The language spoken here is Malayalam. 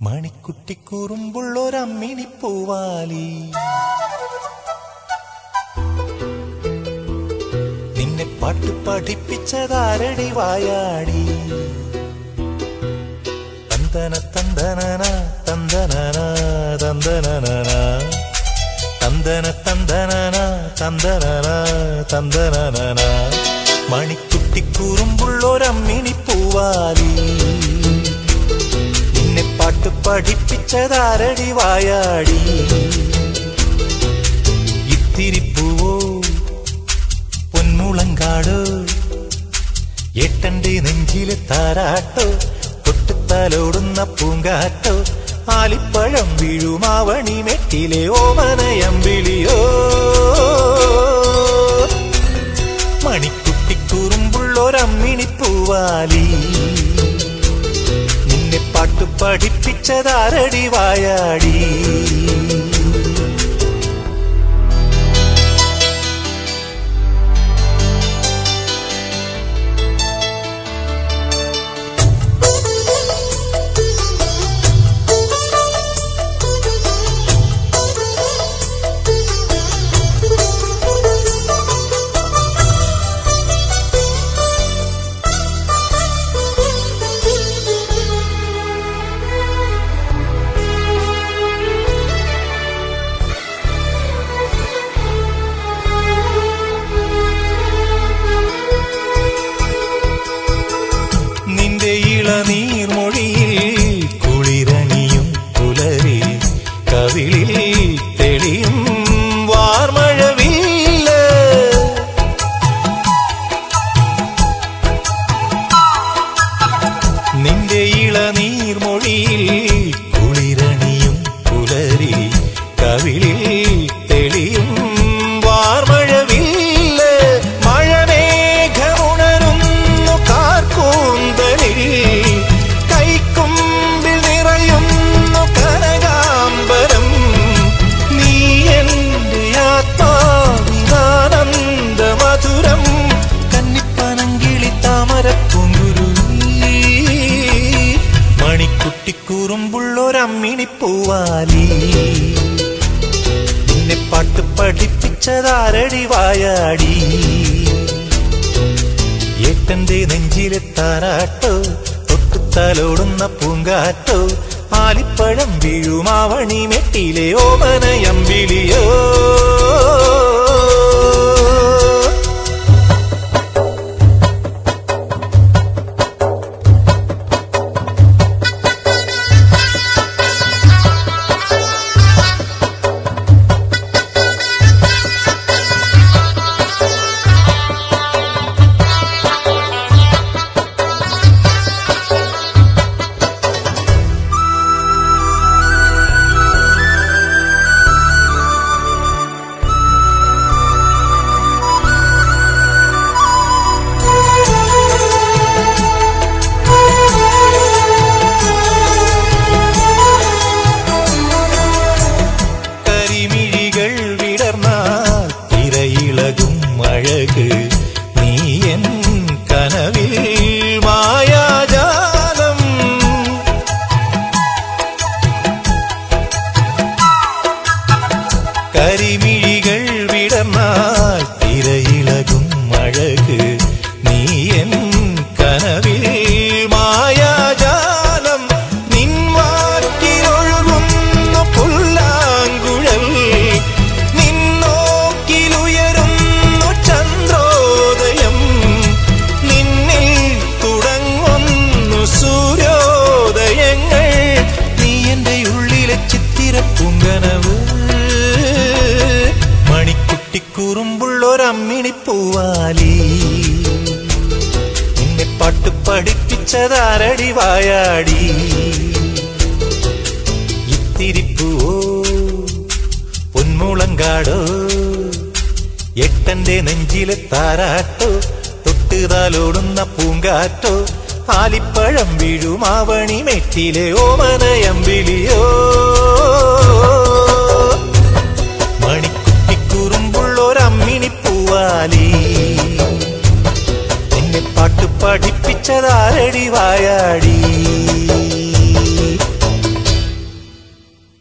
മണിക്കുട്ടിക്കൂറുമ്പുള്ളൊരമ്മിണി പൂവാലി. നിന്നെ പാട്ട് പഠിപ്പിച്ചതാരടി വായാടി. തന്തന തന്തന തന്തനന തന്തനന തന്തനന മണിക്കുട്ടിക്കൂറുമ്പുള്ളൊരമ്മിണി പൂവാലി നിന്നെ പാട്ട് പഠിപ്പിച്ചതാരടി വായാടി? ഇത്തിരിപ്പൂവോ പൊന്മുളങ്കാടോ എട്ടന്റെ നെഞ്ചിലെ താരാട്ടോ കൊട്ടുത്തലോടുന്ന പൂങ്കാറ്റോ ആലിപ്പഴം വീഴുമാവണി മെട്ടിലെ ഓമനയം വിളിയോ? പൂവാലി. പാട്ട് പഠിപ്പിച്ചതാരടി വായാടി? ഇളനീർമൊഴിയിൽ കുളിരണിയും പുലരി കവിളിൽ തെളിയും വാർമഴവില്ല. നിന്റെ ഇളനീർമൊഴിയിൽ കുളിരണിയും പുലരി കവിളിൽ മണിക്കുട്ടിക്കൂറുമ്പുള്ളൊരമ്മിണി പൂവാലി നിന്നെ പാട്ട് പഠിപ്പിച്ചതാരടി വായാടി. ഏട്ടന്റെ നെഞ്ചിലെ താരാട്ടോ തൊട്ടുത്തലോടുന്ന പൂങ്കാറ്റോ ആലിപ്പഴം വീഴുമാവണി മെട്ടിലെ ഓമനയമ്പിളിയോ. அழகு. நீ என் கனவில் மாயாஜாலம். கரிமிழிகள் விடமால் திரையிலகும் அழகு. நீ என் கனவில் ചിത്തിരപ്പൂങ്കനവ് മണിക്കുട്ടിക്കുറുമ്പുള്ളൊരമ്മിണി പൂവാലി. നിന്നെ പാട്ട് പഠിപ്പിച്ചതാരടി വായാടി. ഇത്തിരിപ്പൂവോ പൊന്മുളങ്കാടോ. എട്ടന്റെ നെഞ്ചിലെ താരാട്ടോ. തൊട്ടുതാലോടുന്ന പൂങ്കാറ്റോ. ആലിപ്പഴം വീഴുമാവണി മെറ്റിലെ ഓമനയമ്പിളിയോ. മണിക്കുട്ടിക്കുറുമ്പുള്ളൊരമ്മിണി പൂവാലി എന്നെ പാട്ട് പഠിപ്പിച്ചതാരടി വായാടി.